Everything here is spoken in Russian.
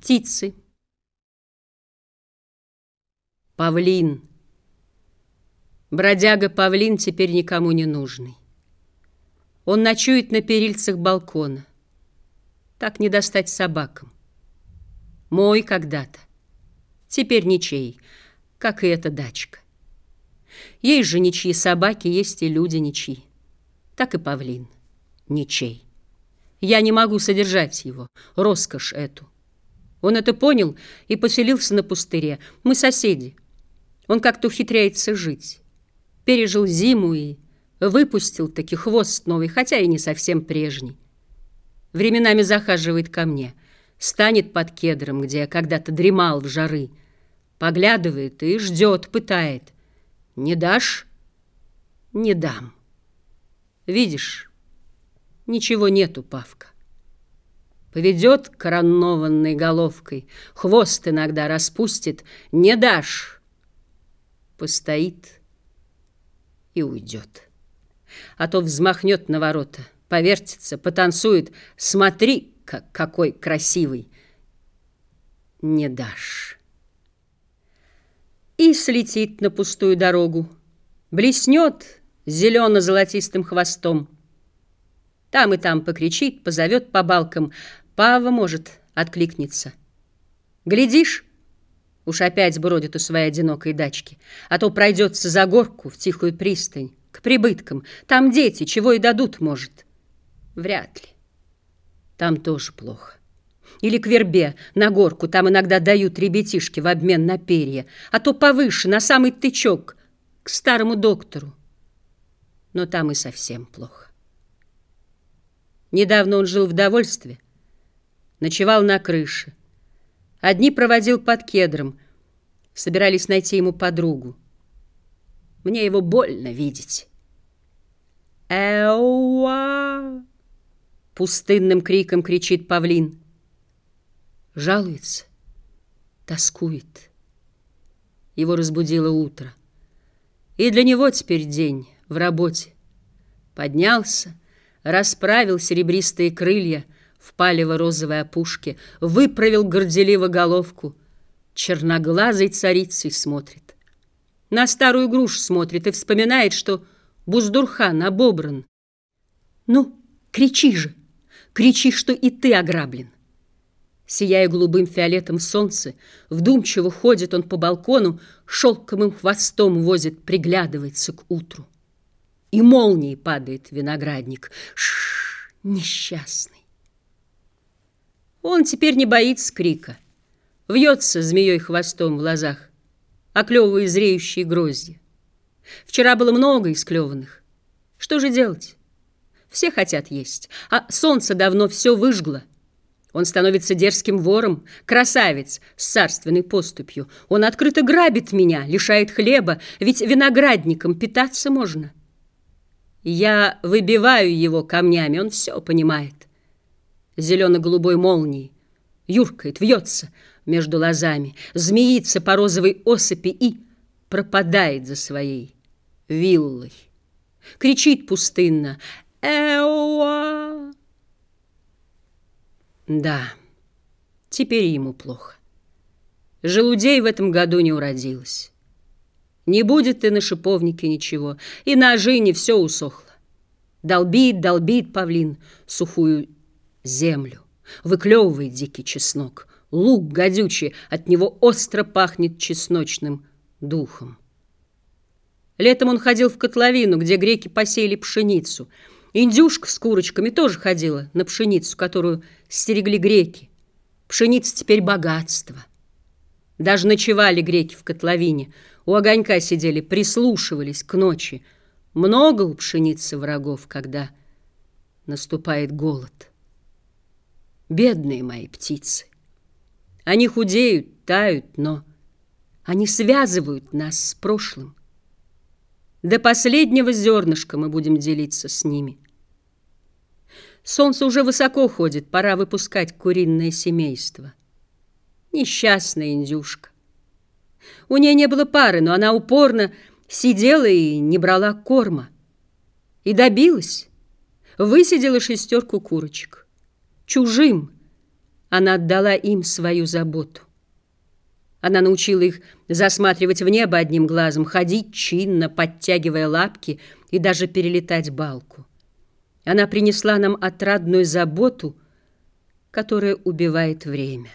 Птицы. Павлин. Бродяга-павлин теперь никому не нужный. Он ночует на перильцах балкона. Так не достать собакам. Мой когда-то. Теперь ничей, как и эта дачка. Есть же ничьи собаки, есть и люди ничьи. Так и павлин ничей. Я не могу содержать его, роскошь эту. Он это понял и поселился на пустыре. Мы соседи. Он как-то ухитряется жить. Пережил зиму и выпустил таки хвост новый, хотя и не совсем прежний. Временами захаживает ко мне, станет под кедром, где я когда-то дремал в жары, поглядывает и ждет, пытает. Не дашь? Не дам. Видишь, ничего нету, Павка. Поведет коронованной головкой, хвост иногда распустит, не дашь. Постоит и уйдет. А то взмахнет на ворота, повертится, потанцует. Смотри, как, какой красивый. Не дашь. И слетит на пустую дорогу, блеснет зелено-золотистым хвостом. Там и там покричит, позовет по балкам, Пава, может, откликнется. Глядишь, уж опять бродит у своей одинокой дачки, а то пройдется за горку в тихую пристань, к прибыткам. Там дети, чего и дадут, может. Вряд ли. Там тоже плохо. Или к вербе, на горку, там иногда дают ребятишки в обмен на перья, а то повыше, на самый тычок, к старому доктору. Но там и совсем плохо. Недавно он жил в довольстве, ночевал на крыше. Одни проводил под кедром, собирались найти ему подругу. Мне его больно видеть. «Эуа!» Пустынным криком кричит павлин. Жалуется, тоскует. Его разбудило утро. И для него теперь день в работе. Поднялся, расправил серебристые крылья — в палево-розовой опушке, выправил горделиво головку, черноглазой царицей смотрит. На старую грушу смотрит и вспоминает, что Буздурхан обобран. Ну, кричи же, кричи, что и ты ограблен. Сияя голубым фиолетом солнце, вдумчиво ходит он по балкону, шелковым хвостом возит, приглядывается к утру. И молнией падает виноградник. Шш, несчастный. Он теперь не боится крика. Вьется змеей хвостом в глазах, оклевывая зреющие грозди. Вчера было много исклеванных. Что же делать? Все хотят есть, а солнце давно все выжгло. Он становится дерзким вором, красавец с царственной поступью. Он открыто грабит меня, лишает хлеба, ведь виноградником питаться можно. Я выбиваю его камнями, он все понимает зелено-голубой молнии, юркает, вьется между лозами, змеится по розовой осыпи и пропадает за своей виллой. Кричит пустынно «Эуа!» Да, теперь ему плохо. Желудей в этом году не уродилось. Не будет и на шиповнике ничего, и на ожине все усохло. Долбит, долбит павлин сухую землю. Выклевывает дикий чеснок. Лук гадючий, от него остро пахнет чесночным духом. Летом он ходил в котловину, где греки посеяли пшеницу. Индюшка с курочками тоже ходила на пшеницу, которую стерегли греки. Пшеница теперь богатство. Даже ночевали греки в котловине. У огонька сидели, прислушивались к ночи. Много у пшеницы врагов, когда наступает голод. Бедные мои птицы. Они худеют, тают, но они связывают нас с прошлым. До последнего зернышка мы будем делиться с ними. Солнце уже высоко ходит, пора выпускать куриное семейство. Несчастная индюшка. У нее не было пары, но она упорно сидела и не брала корма. И добилась. Высидела шестерку курочек чужим, Она отдала им свою заботу. Она научила их засматривать в небо одним глазом, ходить чинно, подтягивая лапки и даже перелетать балку. Она принесла нам отрадную заботу, которая убивает время.